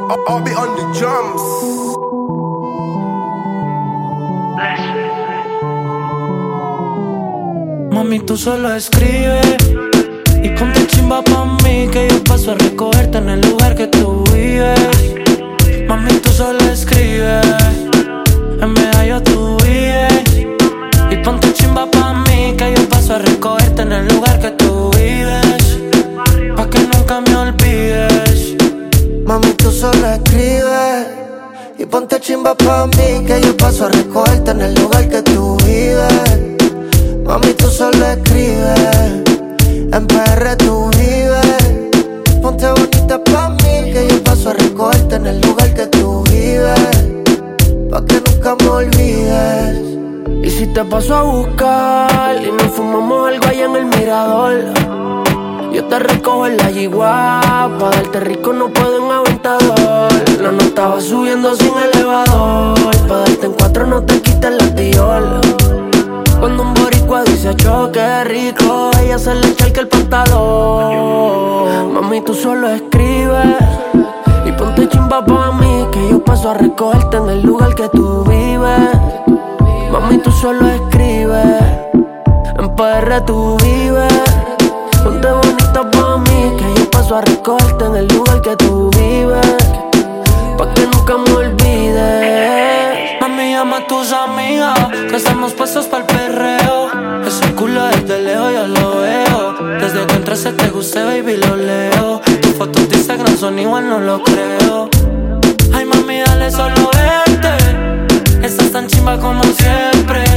I'll be on the drums. Mami, tú solo escribes y ponte chimba pa' mí que yo paso a recogerte en el lugar que tú vives. Mami, tú solo escribes, en medallo tú vives. Y ponte chimba pa' mí que yo paso a recogerte Solo escribes y ponte chimba pa' mí que yo paso a recogerte en el lugar que tú vives. Mami, tú solo escribes, en PR tú vives. Ponte bonita pa' mí que yo paso a recogerte en el lugar que tú vives. Pa' que nunca me olvides. Y si te paso a buscar y nos fumamos algo allá en el mirador. Yo te recojo en la yigua, pa' darte rico no puedo en aventador. La no estaba subiendo sin elevador, pa' darte en cuatro no te quites la tiola. Cuando un boricua dice choque rico, ella se le echa el que el pantalón. Mami, tú solo escribes y ponte chimba pa' mí, que yo paso a recogerte en el lugar que tú vives. Mami, tú solo escribes, en PR tú vives. Paso a en el lugar que tú vives. Pa' que nunca me olvides. Mami, llama a tus amigas, que estamos puestos para el perreo. Ese culo desde lejos yo lo veo. Desde que entraste te guste, baby, lo leo. Tus fotos de Instagram son igual, no lo creo. Ay, mami, dale solo verte. Estás tan chimba como siempre.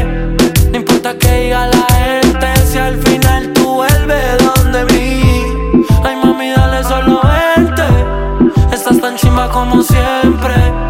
Como siempre.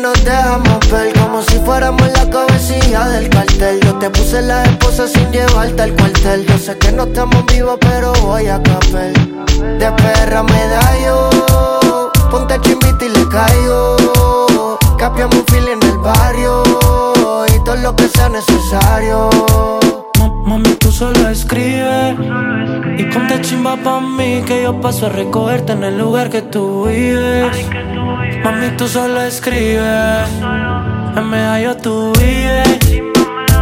Nos dejamos ver como si fuéramos la cabecilla del cartel. Yo te puse la esposa sin llevarte al cuartel. Yo sé que no estamos vivos, pero voy a caper. De perra medallo, ponte chimbita y le caigo. Capiamos un fil en el barrio y todo lo que sea necesario. Ma- Mami, tú solo escribes y chimba pa' mí que yo paso a recogerte en el lugar que tú vives. Mami, tú solo escribes, en medallo tú vives.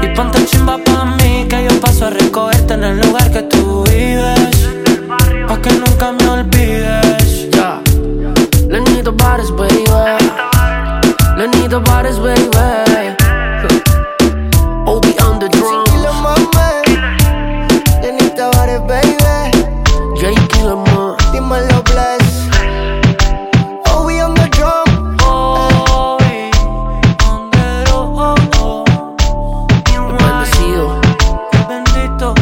Y ponte chimba pa' mí que yo paso a recogerte en el lugar que tú vives. Pa' que nunca me olvides. Ya. Lenito Bares, baby. Lenito Bares, baby. Obi on the Sin kilo drums. mame, Lenita Bares, baby. Dímelo, bless. Oh, we on the drum. Oh, oh. Bendecido. Bendito,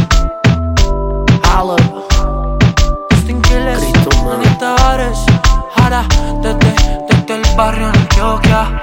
Holla. Justin Quiles, Cristo, man. Anita Vares, Jara, desde, desde el barrio Antioquia.